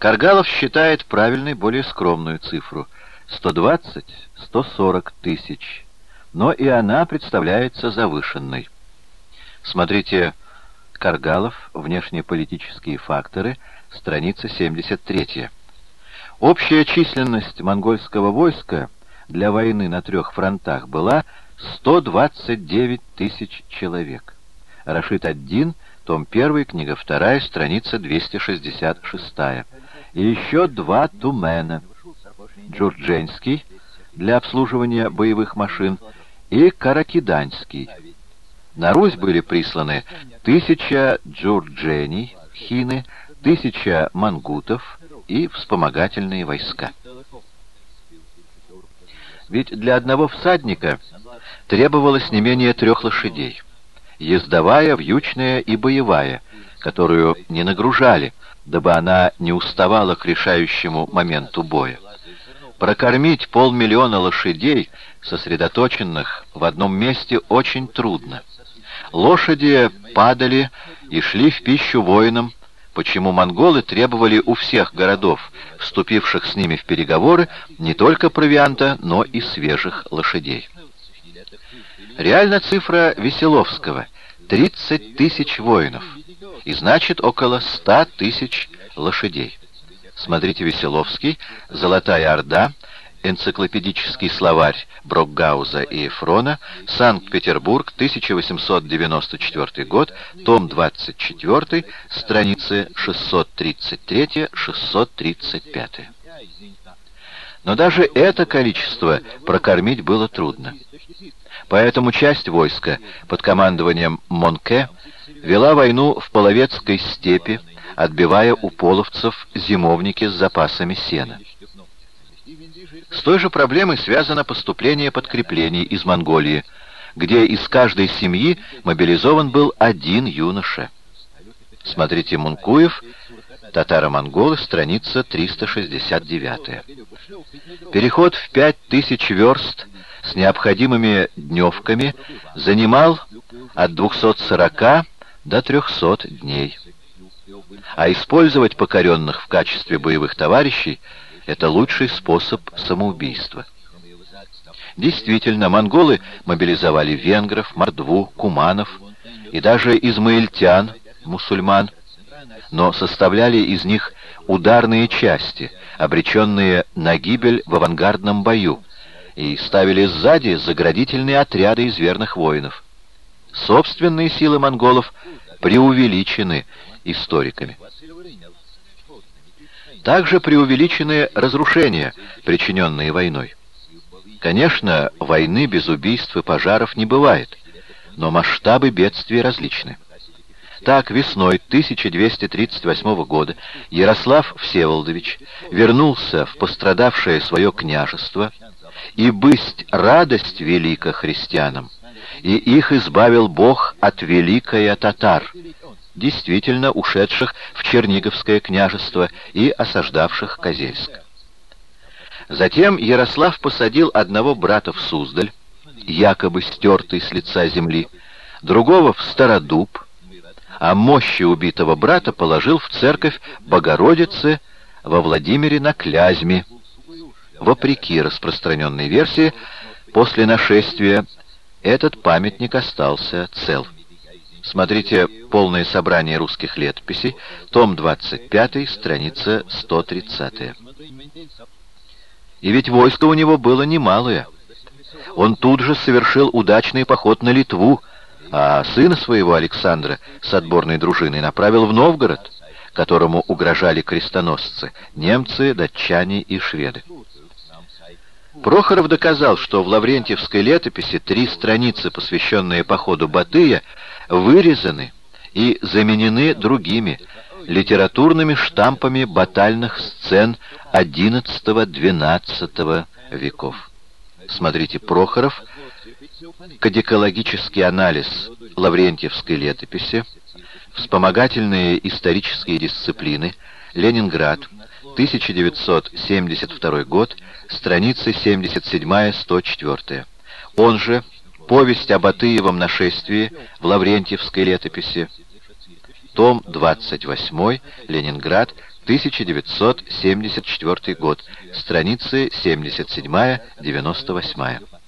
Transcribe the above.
Каргалов считает правильной более скромную цифру — 120-140 тысяч, но и она представляется завышенной. Смотрите Каргалов, внешнеполитические факторы, страница 73. Общая численность монгольского войска для войны на трех фронтах была 129 тысяч человек. Рашид ад-Дин, том 1, книга 2, страница 266. И еще два тумена. Джурдженский для обслуживания боевых машин и Каракиданский. На Русь были присланы тысяча джурджений, хины, тысяча мангутов и вспомогательные войска. Ведь для одного всадника требовалось не менее трех лошадей. Ездовая, вьючная и боевая, которую не нагружали, дабы она не уставала к решающему моменту боя. Прокормить полмиллиона лошадей, сосредоточенных в одном месте, очень трудно. Лошади падали и шли в пищу воинам, почему монголы требовали у всех городов, вступивших с ними в переговоры, не только провианта, но и свежих лошадей. Реально цифра Веселовского — 30 тысяч воинов, и значит около 100 тысяч лошадей. Смотрите Веселовский, «Золотая Орда», Энциклопедический словарь Брокгауза и Фрона, Санкт-Петербург, 1894 год, том 24, страницы 633-635. Но даже это количество прокормить было трудно. Поэтому часть войска под командованием Монке вела войну в Половецкой степи, отбивая у половцев зимовники с запасами сена. С той же проблемой связано поступление подкреплений из Монголии, где из каждой семьи мобилизован был один юноша. Смотрите Мункуев, «Татаро-монголы», страница 369. Переход в 5000 верст с необходимыми дневками занимал от 240 до 300 дней. А использовать покоренных в качестве боевых товарищей – это лучший способ самоубийства. Действительно, монголы мобилизовали венгров, мордву, куманов и даже измаильтян, мусульман, но составляли из них ударные части, обреченные на гибель в авангардном бою, и ставили сзади заградительные отряды из верных воинов. Собственные силы монголов преувеличены историками. Также преувеличены разрушения, причиненные войной. Конечно, войны без убийств и пожаров не бывает, но масштабы бедствий различны. Так, весной 1238 года Ярослав Всеволодович вернулся в пострадавшее свое княжество, и бысть радость велика христианам, и их избавил Бог от великая татар, действительно ушедших в Черниговское княжество и осаждавших Козельск. Затем Ярослав посадил одного брата в Суздаль, якобы стертый с лица земли, другого в Стародуб, а мощи убитого брата положил в церковь Богородицы во Владимире на Клязьме. Вопреки распространенной версии, после нашествия этот памятник остался цел. Смотрите «Полное собрание русских летописей», том 25, страница 130. И ведь войско у него было немалое. Он тут же совершил удачный поход на Литву, а сына своего Александра с отборной дружиной направил в Новгород, которому угрожали крестоносцы, немцы, датчане и шведы. Прохоров доказал, что в Лаврентьевской летописи три страницы, посвященные походу Батыя, вырезаны и заменены другими, литературными штампами батальных сцен XI-XII веков. Смотрите Прохоров, кадикологический анализ Лаврентьевской летописи, вспомогательные исторические дисциплины, Ленинград, 1972 год, страницы 77-104. Он же Повесть об Атыевом нашествии в Лаврентьевской летописи. Том 28, Ленинград, 1974 год, страницы 77-98.